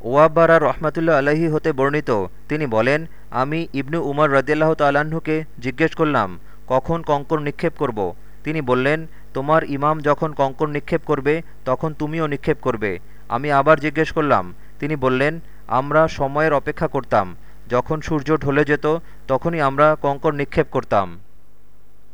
ওয়াব্বারা রহমাতুল্লা আলহি হতে বর্ণিত। তিনি বলেন, আমি ইবনু উমর রদিয়াল্লাহ তাল্লাহ্নকে জিজ্ঞেস করলাম, কখন কঙ্কর নিক্ষেপ করব। তিনি বললেন, তোমার ইমাম যখন কঙ্কর নিক্ষেপ করবে, তখন তুমিও নিক্ষেপ করবে। আমি আবার জিজ্ঞেস করলাম, তিনি বললেন, আমরা সময়ের অপেক্ষা করতাম। যখন সূর্য ঢলে যেত, তখনই আমরা কঙ্কর নিক্ষেপ করতাম।